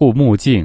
护目镜。